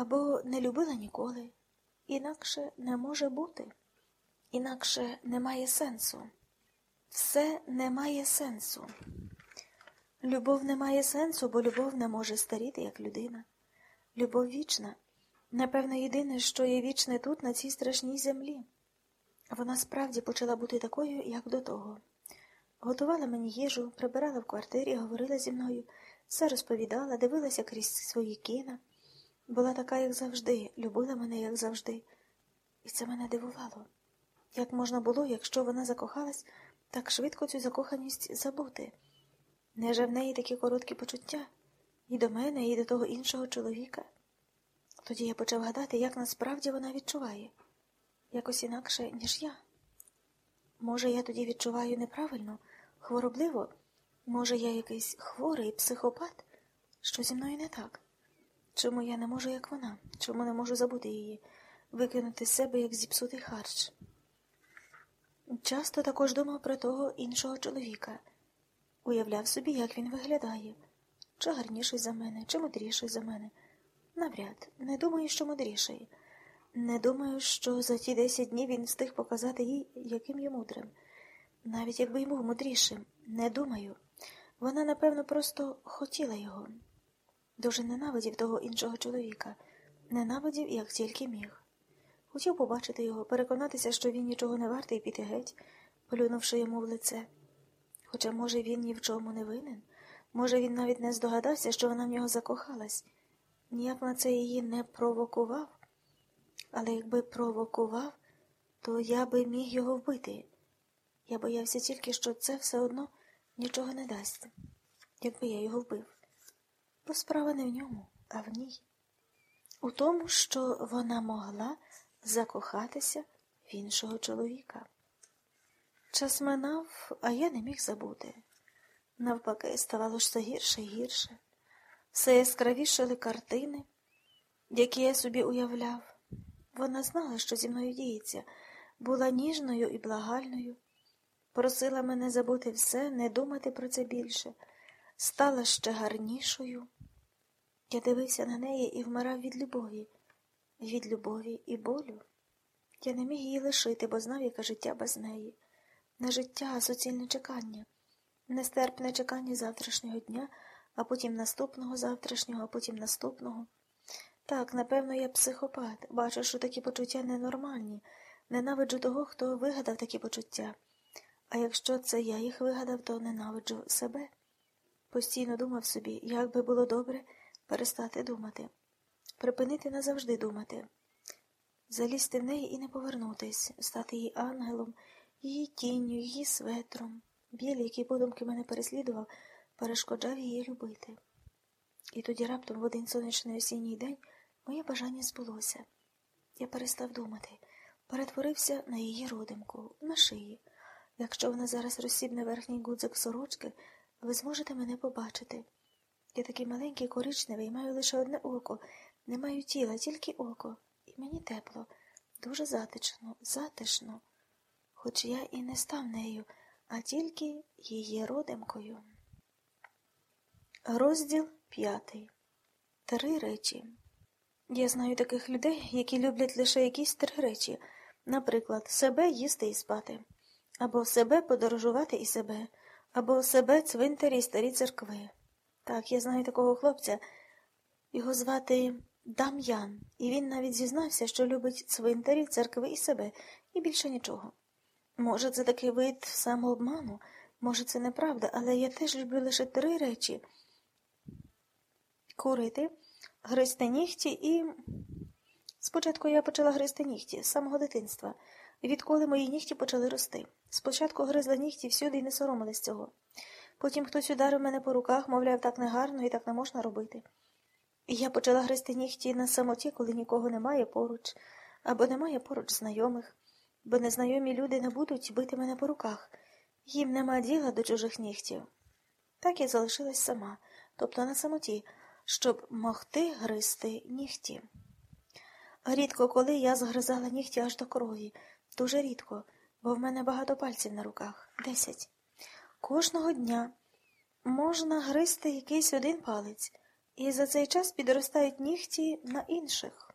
або не любила ніколи. Інакше не може бути, інакше немає сенсу. Все не має сенсу. Любов не має сенсу, бо любов не може старіти, як людина. Любов вічна, напевно, єдине, що є вічне тут, на цій страшній землі. Вона справді почала бути такою, як до того. Готувала мені їжу, прибирала в квартирі, говорила зі мною, все розповідала, дивилася крізь свої кіна. Була така, як завжди, любила мене, як завжди. І це мене дивувало. Як можна було, якщо вона закохалась, так швидко цю закоханість забути? Неже в неї такі короткі почуття і до мене, і до того іншого чоловіка. Тоді я почав гадати, як насправді вона відчуває, якось інакше, ніж я. Може, я тоді відчуваю неправильно, хворобливо, може, я якийсь хворий психопат, що зі мною не так. Чому я не можу, як вона? Чому не можу забути її, викинути з себе, як зіпсутий харч? Часто також думав про того іншого чоловіка, уявляв собі, як він виглядає, чи гарніший за мене, чи мудріший за мене. Навряд, не думаю, що мудріший. Не думаю, що за ті десять днів він встиг показати їй, яким є мудрим. Навіть якби й був мудрішим, не думаю. Вона, напевно, просто хотіла його. Дуже ненавидів того іншого чоловіка, ненавидів, як тільки міг. Хотів побачити його, переконатися, що він нічого не вартий піти геть, плюнувши йому в лице. Хоча, може, він ні в чому не винен, може, він навіть не здогадався, що вона в нього закохалась, ніяк на це її не провокував. Але якби провокував, то я би міг його вбити. Я боявся тільки, що це все одно нічого не дасть, якби я його вбив. Бо справа не в ньому, а в ній. У тому, що вона могла закохатися в іншого чоловіка. Час минав, а я не міг забути. Навпаки, ставало ж все гірше і гірше, все яскравішали картини, які я собі уявляв. Вона знала, що зі мною діється, була ніжною і благальною, просила мене забути все, не думати про це більше, стала ще гарнішою. Я дивився на неї і вмирав від любові, від любові і болю. Я не міг її лишити, бо знав, яке життя без неї. Не життя, а суцільне чекання, нестерпне чекання завтрашнього дня, а потім наступного завтрашнього, а потім наступного. Так, напевно, я психопат, бачу, що такі почуття ненормальні, ненавиджу того, хто вигадав такі почуття. А якщо це я їх вигадав, то ненавиджу себе. Постійно думав собі, як би було добре перестати думати, припинити назавжди думати, залізти в неї і не повернутись, стати її ангелом, її тінню, її светром. Біль, який подумки мене переслідував, перешкоджав її любити. І тоді раптом в один сонячний осінній день моє бажання збулося. Я перестав думати, перетворився на її родимку, на шиї. Якщо вона зараз розсібне верхній гудзик сорочки, ви зможете мене побачити. Я такий маленький, коричневий, маю лише одне око, не маю тіла, тільки око, і мені тепло, дуже затишно, затишно, хоч я і не став нею, а тільки її родимкою. Розділ п'ятий. Три речі. Я знаю таких людей, які люблять лише якісь три речі, наприклад, себе їсти і спати, або себе подорожувати і себе, або себе цвинтарі і старі церкви. Так, я знаю такого хлопця. Його звати Дам'ян, і він навіть зізнався, що любить цвинтарі, церкви і себе, і більше нічого. Може, це такий вид самообману, може, це неправда, але я теж люблю лише три речі курити, гризти нігті і. Спочатку я почала гризти нігті з самого дитинства, відколи мої нігті почали рости. Спочатку гризла нігті всюди і не соромилась цього. Потім хтось ударив мене по руках, мовляв, так негарно і так не можна робити. І я почала гризти нігті на самоті, коли нікого немає поруч, або немає поруч знайомих, бо незнайомі люди не будуть бити мене по руках, їм нема діла до чужих нігтів. Так я залишилась сама, тобто на самоті, щоб могти гризти нігті. Рідко коли я згризала нігті аж до крові, дуже рідко, бо в мене багато пальців на руках десять. Кожного дня можна гризти якийсь один палець, І за цей час підростають нігті на інших.